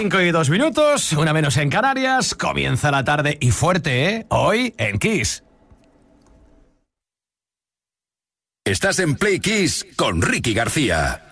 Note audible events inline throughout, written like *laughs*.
5 y 2 minutos, una menos en Canarias. Comienza la tarde y fuerte, ¿eh? Hoy en Kiss. Estás en Play Kiss con Ricky García.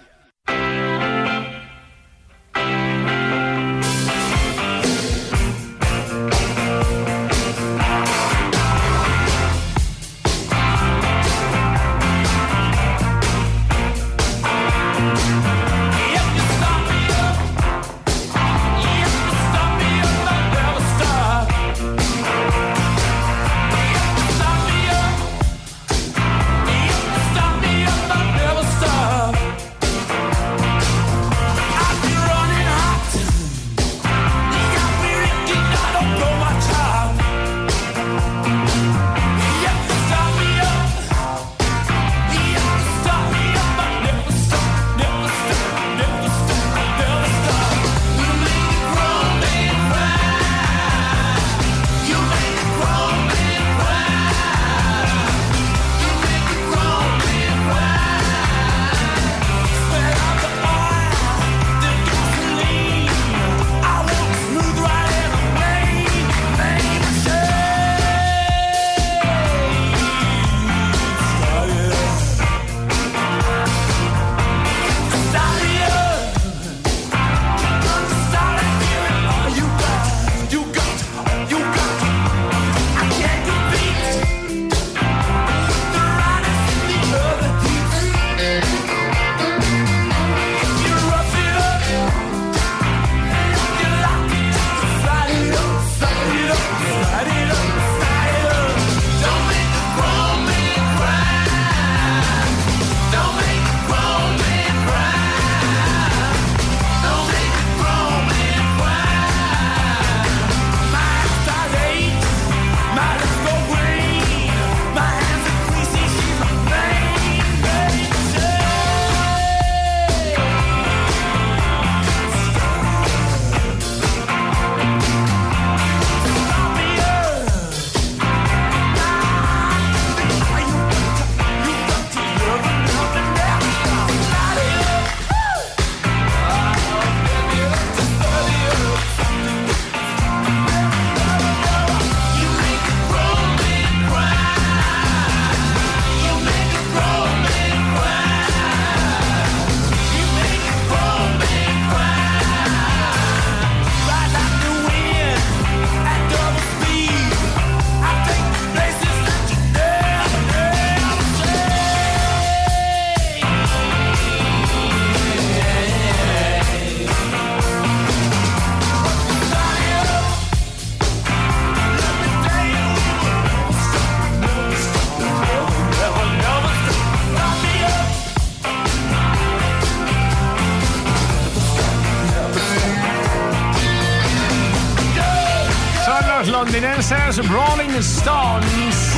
Rolling Stones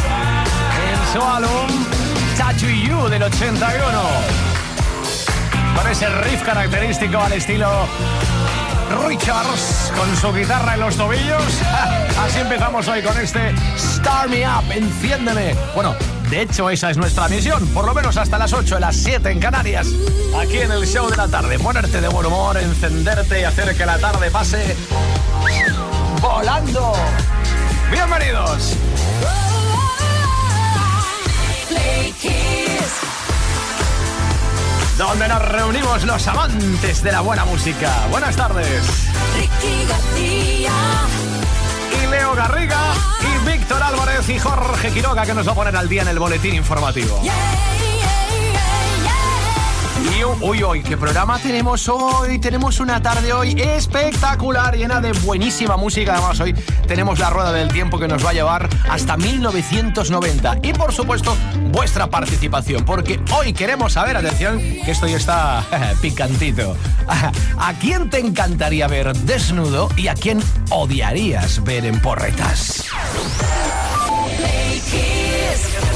en su álbum Tattoo You del 81. Con ese riff característico al estilo Richards con su guitarra en los tobillos. *laughs* Así empezamos hoy con este Start Me Up, enciéndeme. Bueno, de hecho esa es nuestra misión, por lo menos hasta las 8, las 7 en Canarias, aquí en el show de la tarde. Ponerte de buen humor, encenderte y hacer que la tarde pase volando. Bienvenidos. Donde nos reunimos los amantes de la buena música. Buenas tardes. Ricky García. Y Leo Garriga. Y Víctor Álvarez y Jorge Quiroga que nos va a poner al día en el boletín informativo. Y uy, uy, ¿qué programa tenemos hoy? Tenemos una tarde hoy espectacular, llena de buenísima música. Además, hoy tenemos la rueda del tiempo que nos va a llevar hasta 1990. Y por supuesto, vuestra participación, porque hoy queremos saber, atención, que esto ya está *laughs* picantito. *laughs* ¿A quién te encantaría ver desnudo y a quién odiarías ver en porretas?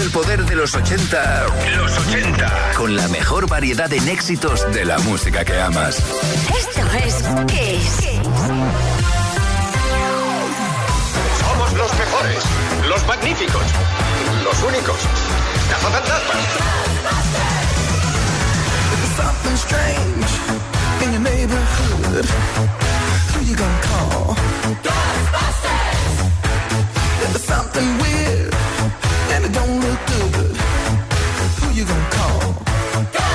el poder de los 80. Los 80. Con la mejor variedad en éxitos de la música que amas. Esto es Kiss. Somos los mejores, los magníficos, los únicos. In neighborhood. You and it don't look good. Who you gonna call?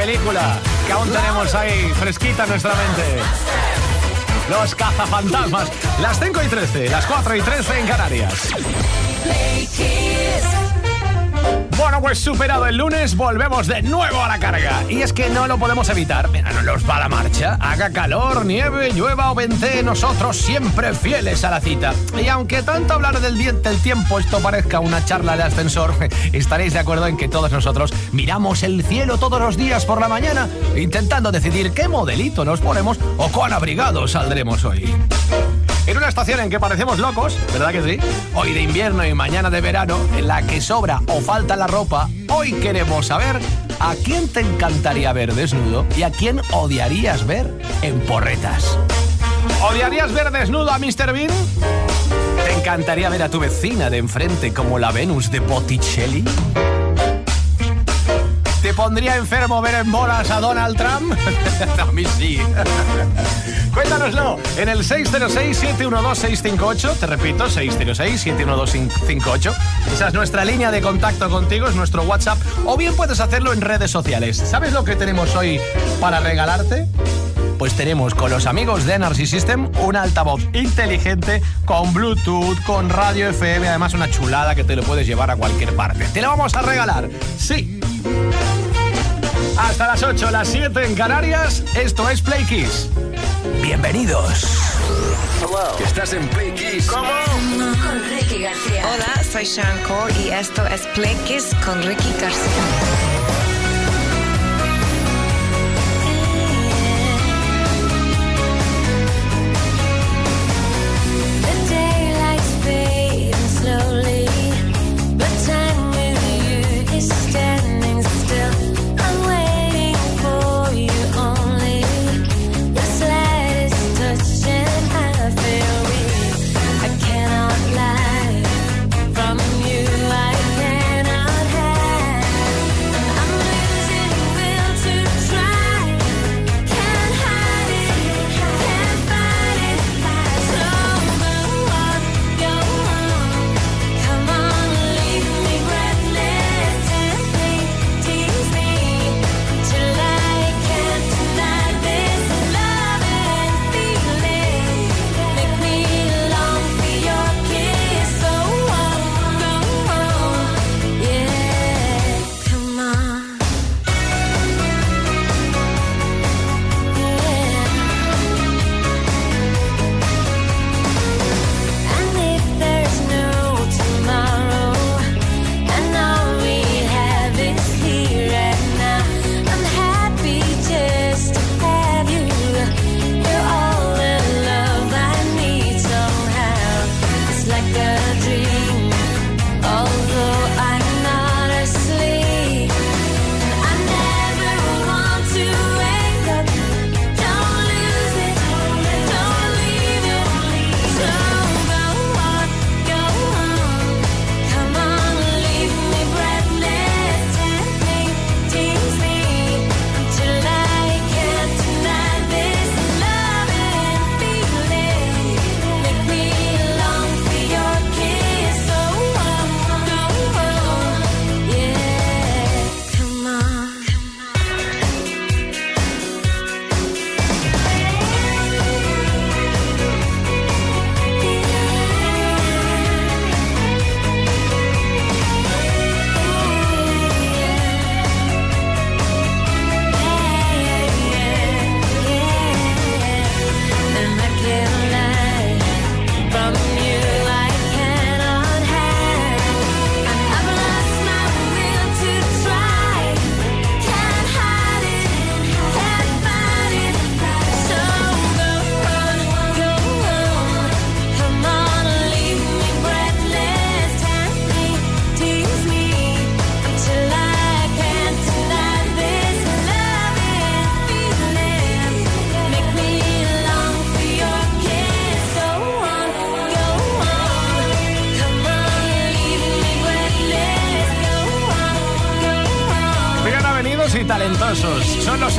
Película que aún tenemos ahí fresquita en nuestra mente. Los cazafantasmas. Las 5 y 13, las 4 y 13 en Canarias. Bueno, pues superado el lunes, volvemos de nuevo a la carga. Y es que no lo podemos evitar. Mira, no nos va la marcha. Haga calor, nieve, llueva o vente, nosotros siempre fieles a la cita. Y aunque tanto hablar del, dien- del tiempo esto parezca una charla de ascensor, *laughs* estaréis de acuerdo en que todos nosotros miramos el cielo todos los días por la mañana, intentando decidir qué modelito nos ponemos o cuán abrigados saldremos hoy. En una estación en que parecemos locos, ¿verdad que sí? Hoy de invierno y mañana de verano, en la que sobra o falta la ropa, hoy queremos saber a quién te encantaría ver desnudo y a quién odiarías ver en porretas. ¿Odiarías ver desnudo a Mr. Bean? ¿Te encantaría ver a tu vecina de enfrente como la Venus de Botticelli? ¿Te pondría enfermo ver en bolas a Donald Trump? *laughs* a mí sí. Cuéntanoslo en el 606-712-658. Te repito, 606-712-658. Esa es nuestra línea de contacto contigo, es nuestro WhatsApp. O bien puedes hacerlo en redes sociales. ¿Sabes lo que tenemos hoy para regalarte? Pues tenemos con los amigos de Energy System un altavoz inteligente con Bluetooth, con radio FM, además una chulada que te lo puedes llevar a cualquier parte. Te lo vamos a regalar, sí. Hasta las 8, las 7 en Canarias, esto es Play Kiss. Bienvenidos. Estás en Play Kiss. Con Ricky García. Hola, soy Shanko y esto es Play Kiss con Ricky García.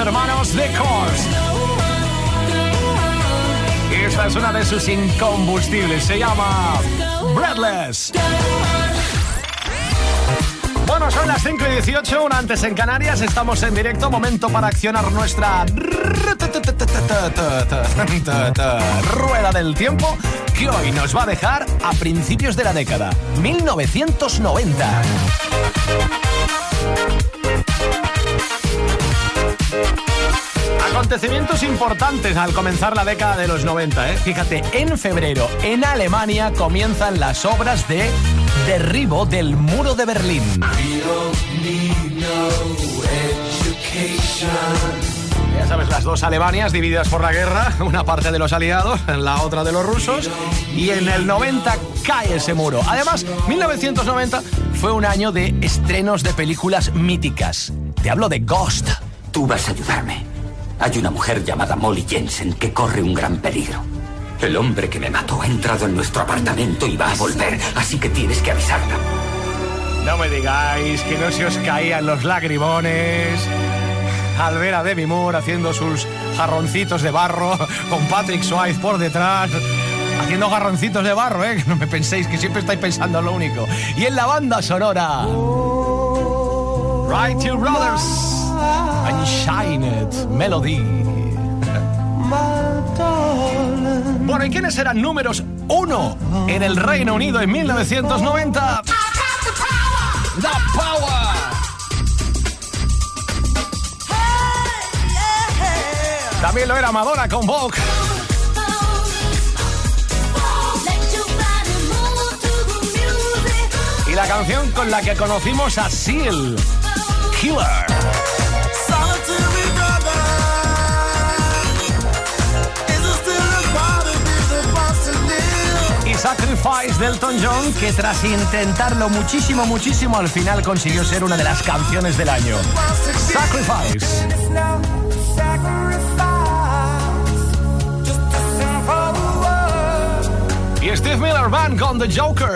Hermanos de Course. Esta es una de sus incombustibles. Se llama Breadless. Bueno, son las 5 y 18, una antes en Canarias. Estamos en directo. Momento para accionar nuestra rueda del tiempo que hoy nos va a dejar a principios de la década 1990. Acontecimientos importantes al comenzar la década de los 90. ¿eh? Fíjate, en febrero en Alemania comienzan las obras de derribo del muro de Berlín. Ya sabes, las dos Alemanias divididas por la guerra, *laughs* una parte de los aliados, la otra de los rusos, y en el 90 cae ese muro. Además, 1990 fue un año de estrenos de películas míticas. Te hablo de Ghost. Tú vas a ayudarme. Hay una mujer llamada Molly Jensen que corre un gran peligro. El hombre que me mató ha entrado en nuestro apartamento y va a volver, así que tienes que avisarla. No me digáis que no se os caían los lagrimones al ver a Demi Moore haciendo sus jarroncitos de barro con Patrick Swayze por detrás. Haciendo jarroncitos de barro, ¿eh? *laughs* Que no me penséis que siempre estáis pensando en lo único. Y en la banda sonora. Right Two Brothers. Unshine Melody. Bueno, ¿y quiénes eran números uno en el Reino Unido en 1990? The Power. También lo era Madonna con Vogue. Y la canción con la que conocimos a Seal, Killer. Sacrifice de Elton John, que tras intentarlo muchísimo, muchísimo, al final consiguió ser una de las canciones del año. Sacrifice. Y Steve Miller Band con The Joker.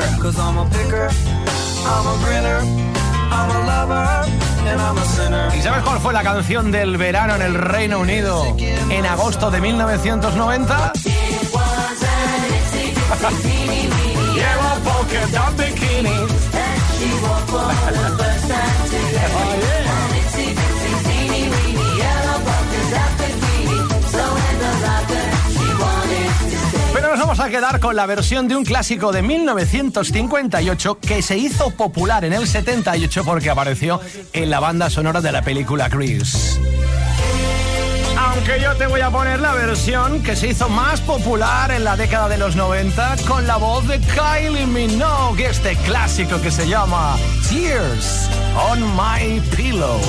¿Y sabes cuál fue la canción del verano en el Reino Unido en agosto de 1990? Pero nos vamos a quedar con la versión de un clásico de 1958 que se hizo popular en el 78 porque apareció en la banda sonora de la película Grease. Aunque yo te voy a poner la versión que se hizo más popular en la década de los 90 con la voz de Kylie Minogue, este clásico que se llama Tears on My Pillow.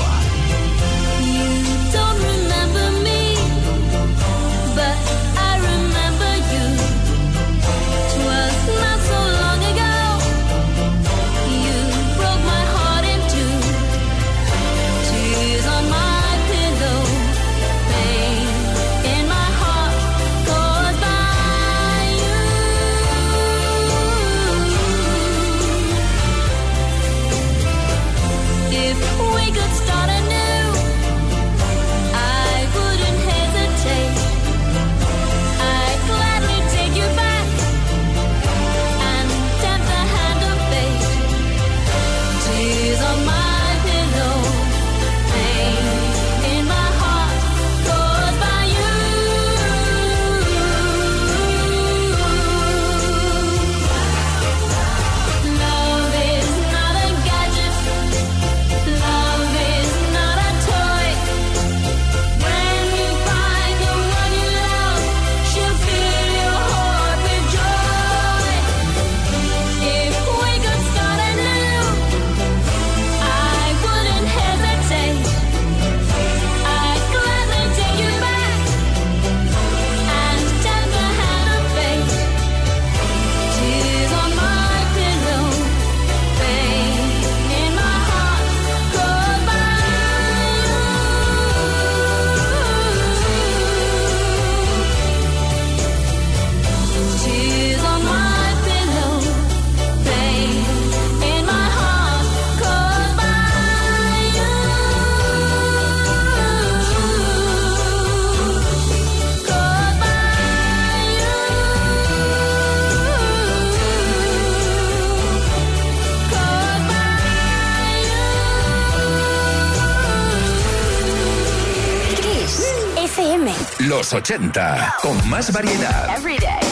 los 80, con más variedad.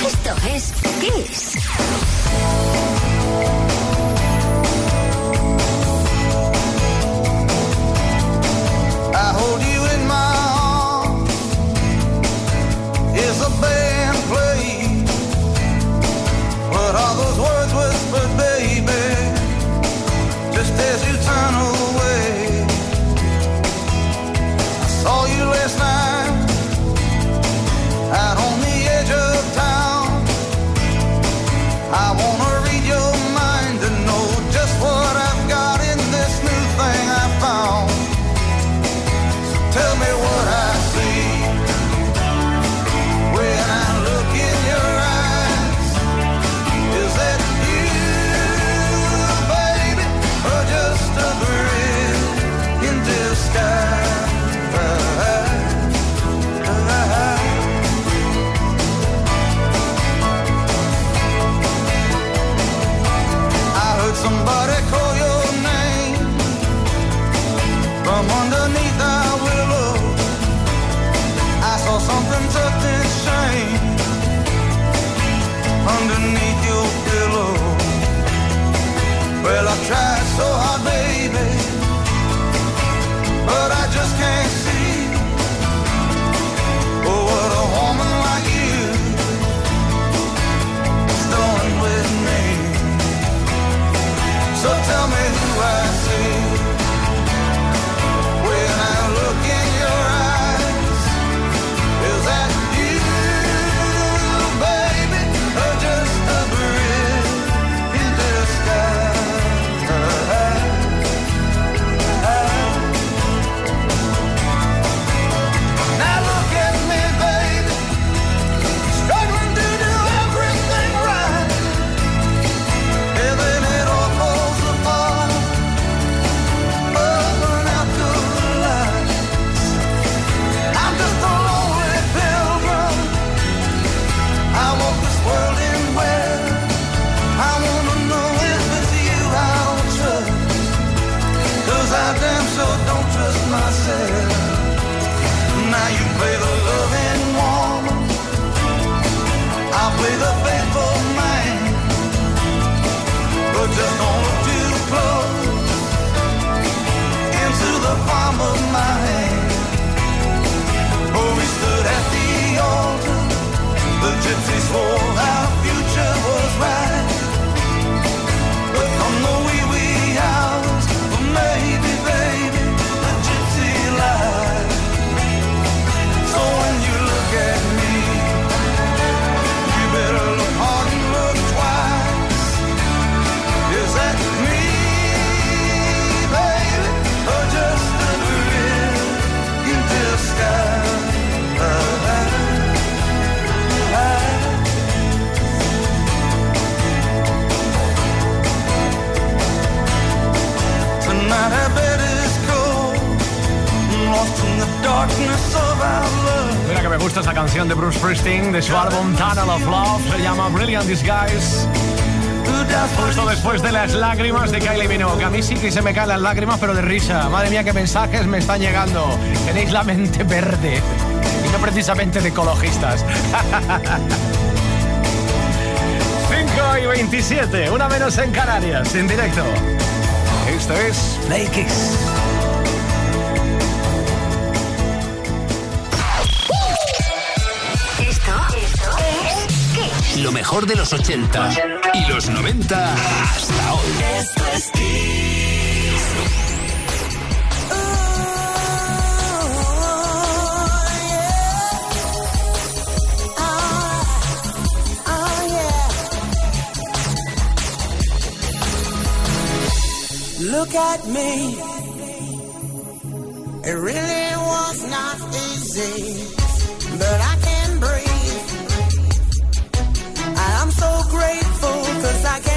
Esto es Kiss. Mira que me gusta esa canción de Bruce Springsteen de su álbum Tunnel of Love, se llama Brilliant Disguise. Justo después de las lágrimas de Kylie Minogue. A mí sí que se me caen las lágrimas, pero de risa. Madre mía, qué mensajes me están llegando. Tenéis la mente verde. Y no precisamente de ecologistas. *laughs* 5 y 27, una menos en Canarias, en directo. Esto es Play Kiss. lo mejor de los 80 y los 90 hasta hoy. Esto es Look at me. It really was not easy, but I can breathe. cause I can't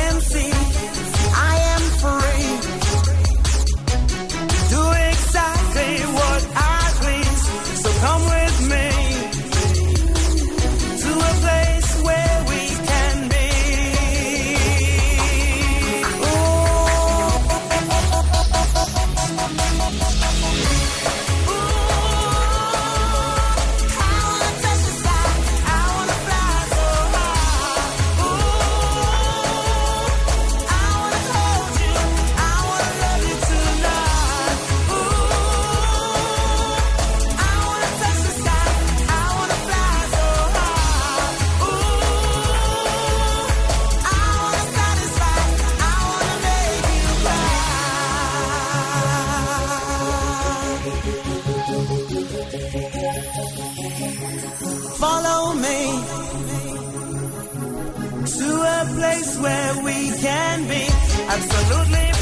Follow me to a place where we can be absolutely.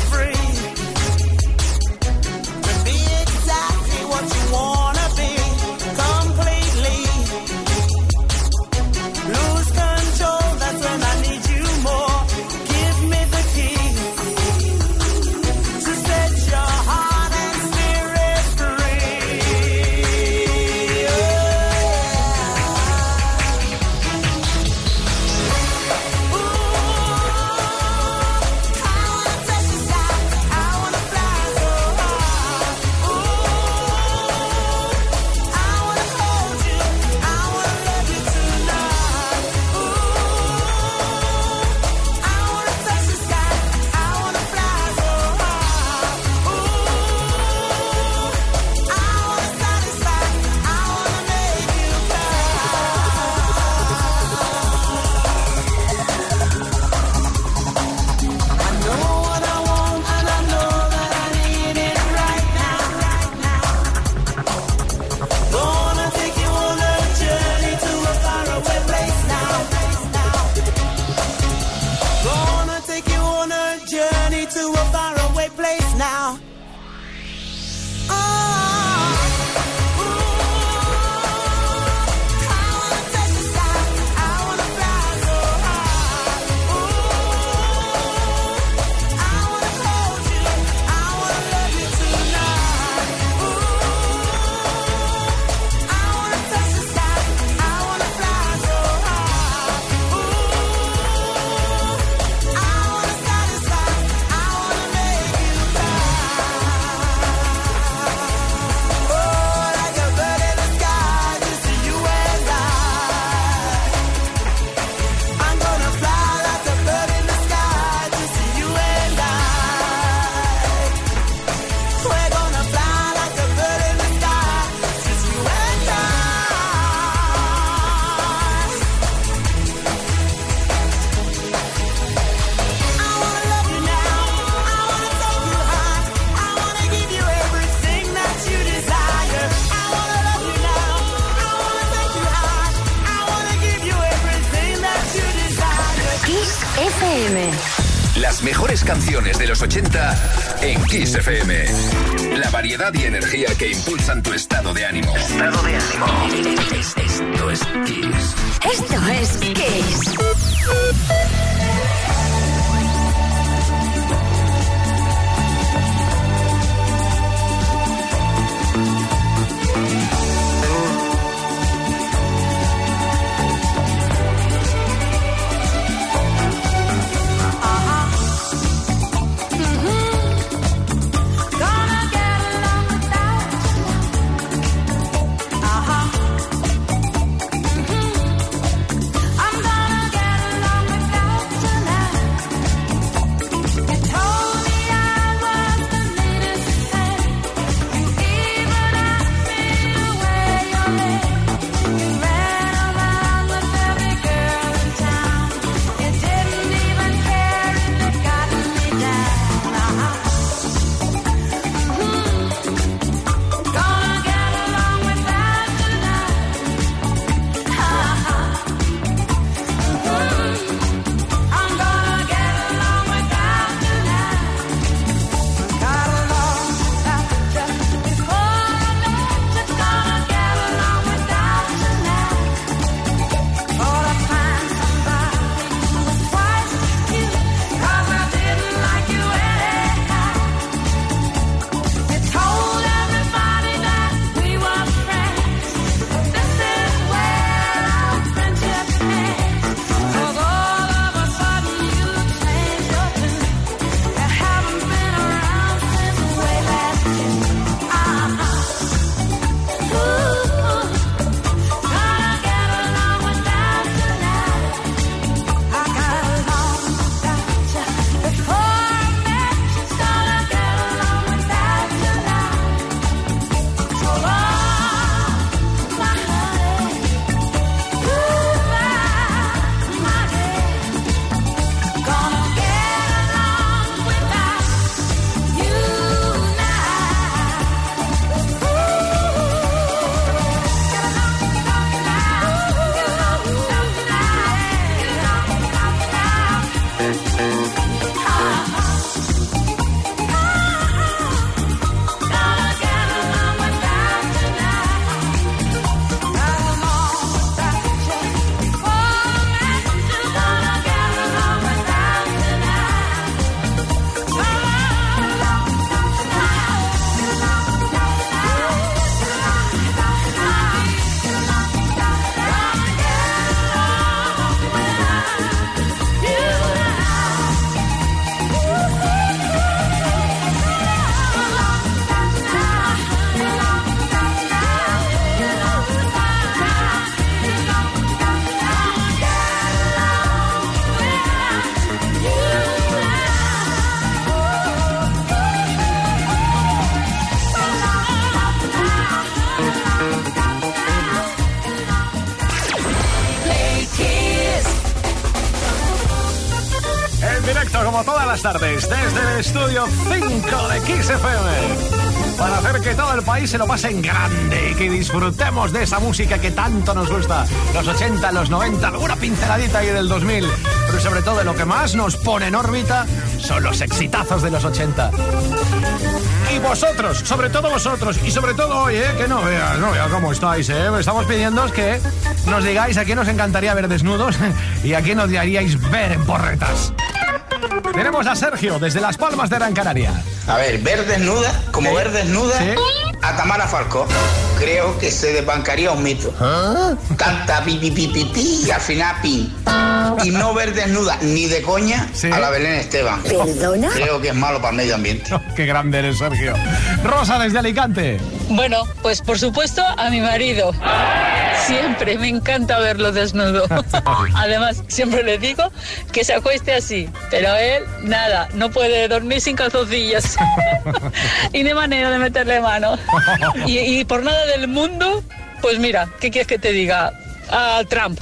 Kiss La variedad y energía que impulsa estudio 5 de Kiss FM para hacer que todo el país se lo pase en grande y que disfrutemos de esa música que tanto nos gusta. Los 80, los 90, alguna pinceladita ahí del 2000, pero sobre todo lo que más nos pone en órbita son los exitazos de los 80. Y vosotros, sobre todo vosotros, y sobre todo hoy, ¿eh? que no veas, no veas cómo estáis, ¿eh? estamos pidiendo que nos digáis a quién nos encantaría ver desnudos *laughs* y a quién odiaríais ver en porretas. Tenemos a Sergio desde Las Palmas de Gran Canaria. A ver, ver desnuda, como Sí. ver desnuda Sí. a Tamara Falcó. Creo que se desbancaría un mito. Canta pi pi pi pi pi y al final pi. Y no ver desnuda ni de coña Sí. a la Belén Esteban. ¿Perdona? Creo que es malo para el medio ambiente. Qué grande eres, Sergio. Rosa desde Alicante. Bueno, pues por supuesto a mi marido. Siempre me encanta verlo desnudo. *laughs* Además, siempre le digo que se acueste así, pero él nada, no puede dormir sin calzoncillos. *laughs* *laughs* y de manera de meterle mano. Y, y por nada del mundo, pues mira, ¿qué quieres que te diga? A Trump,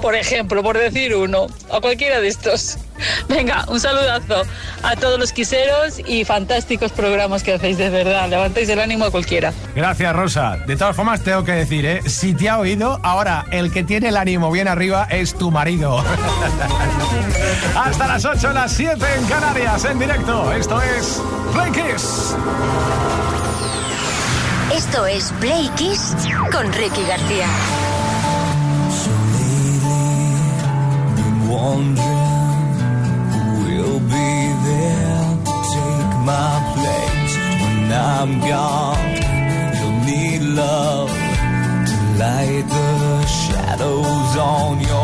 por ejemplo, por decir uno, a cualquiera de estos. *laughs* Venga, un saludazo a todos los quiseros y fantásticos programas que hacéis de verdad. Levantáis el ánimo a cualquiera. Gracias, Rosa. De todas formas, tengo que decir, ¿eh? si te ha oído, ahora el que tiene el ánimo bien arriba es tu marido. *laughs* Hasta las 8, las 7 en Canarias, en directo. Esto es Play Kiss. Es Play con Ricky García. take my place when I'm gone. You'll need love to light the shadows on your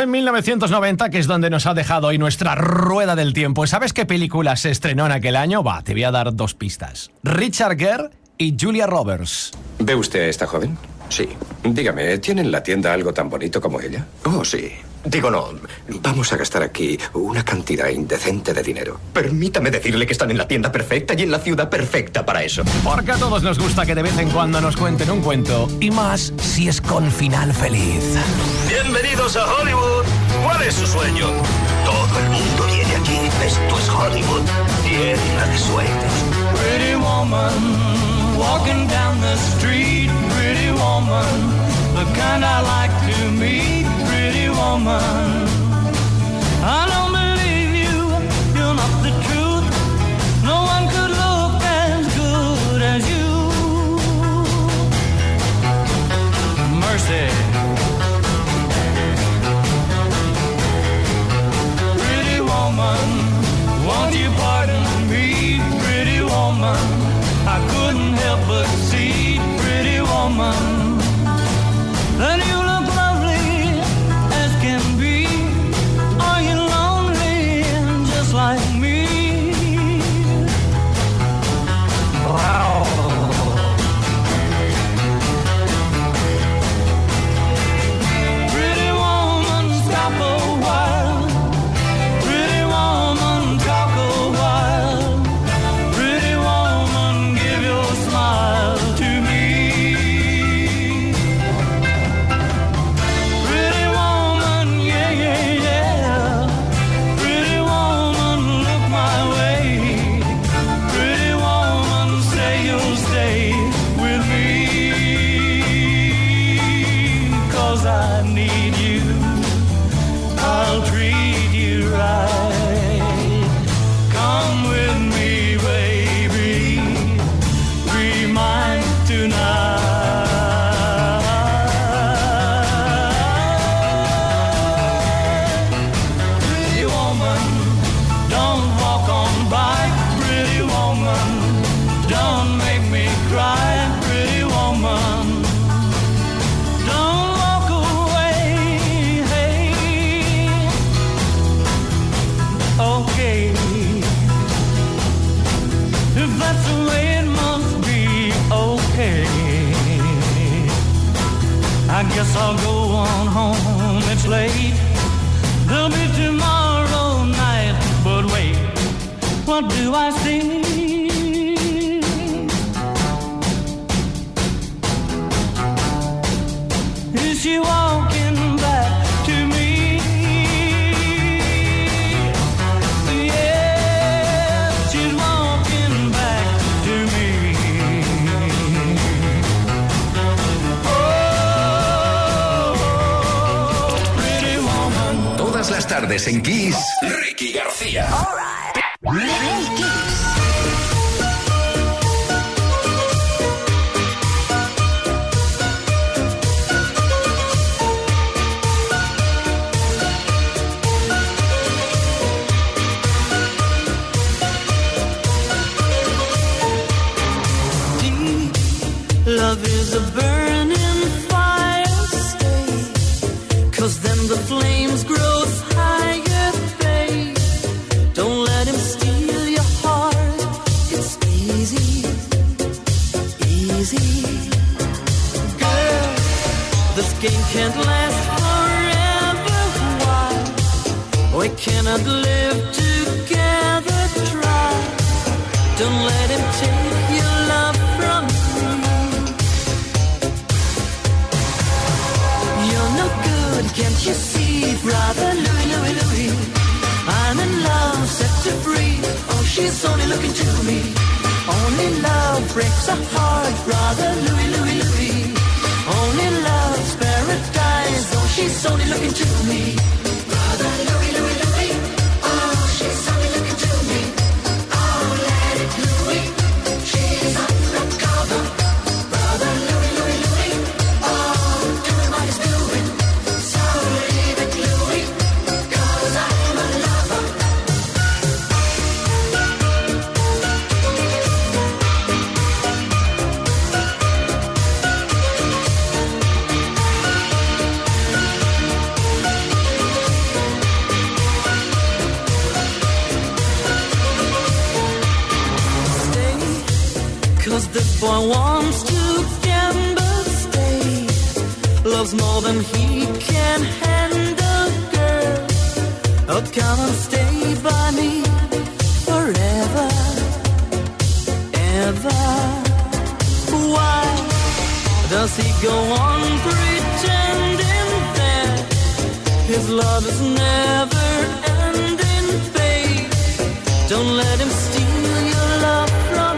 en 1990, que es donde nos ha dejado hoy nuestra rueda del tiempo. ¿Sabes qué película se estrenó en aquel año? Va, te voy a dar dos pistas. Richard Gere y Julia Roberts. ¿Ve usted a esta joven? Sí. Dígame, ¿tiene en la tienda algo tan bonito como ella? Oh, sí. Digo, no. Vamos a gastar aquí una cantidad indecente de dinero. Permítame decirle que están en la tienda perfecta y en la ciudad perfecta para eso. Porque a todos nos gusta que de vez en cuando nos cuenten un cuento, y más si es con final feliz. Bienvenidos a Hollywood. ¿Cuál es su sueño? Todo el mundo viene aquí. Esto es Hollywood. Tierra de sueños. Pretty woman, walking down the street, pretty woman, the kind I like to meet, woman. Guess I'll go on home, it's late. There'll be tomorrow night, but wait, what do I tardes en Kiss, Ricky García. Play Kiss. This game can't last forever. Why? We cannot live together. Try. Don't let him take your love from me. You're no good, can't you see, brother Louis, Louis, Louis? I'm in love, set you free. Oh, she's only looking to me. Only love breaks a heart, brother Louis, Louis, Louis. Only love's Oh, she's only looking to me. Love is never ending, babe? Don't let him steal your love from.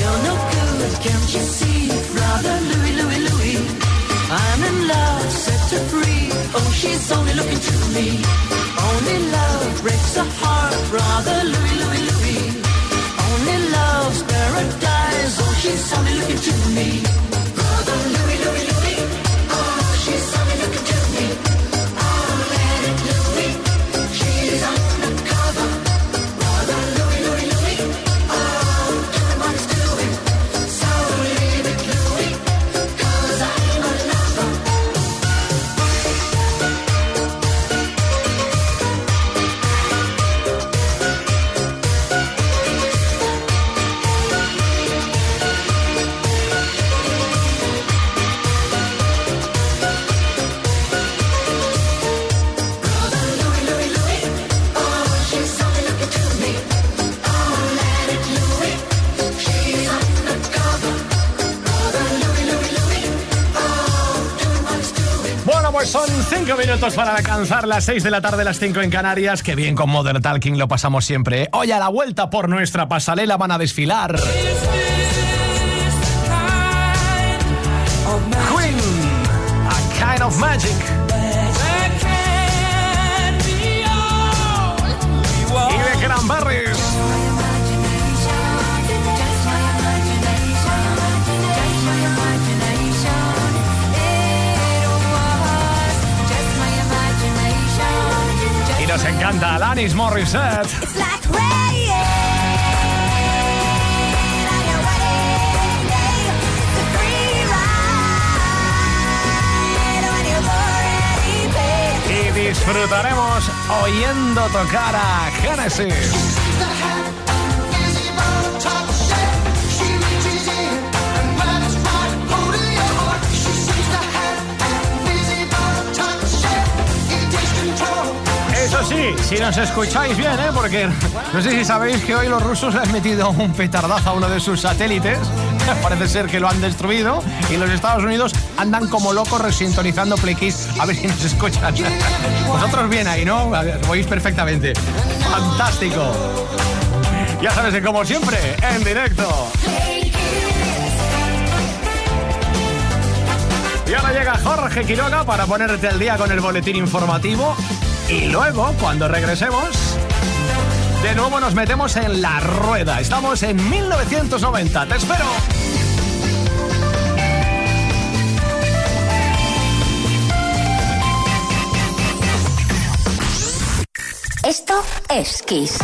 You're no good, can't you see, brother? I'm in love, set free. Oh, she's only looking to me. Only love breaks a heart, brother. Only love's paradise. Oh, she's only looking to me. Brother Louis, para alcanzar las seis de la tarde, las cinco en Canarias. Qué bien con Modern Talking lo pasamos siempre. Hoy a la vuelta por nuestra pasarela van a desfilar. Queen. Alanis Morissette. Y disfrutaremos oyendo tocar a Genesis. Sí, si nos escucháis bien, ¿eh? porque no sé si sabéis que hoy los rusos han metido un petardazo a uno de sus satélites. *laughs* Parece ser que lo han destruido y los Estados Unidos andan como locos resintonizando Play a ver si nos escuchan. *laughs* Vosotros bien ahí, ¿no? Perfectamente. Fantástico. Ya sabes que como siempre, en directo. Y ahora llega Jorge Quiroga para ponerte al día con el boletín informativo. Y luego, cuando regresemos, de nuevo nos metemos en la rueda. Estamos en 1990. ¡Te espero! Esto es Kiss.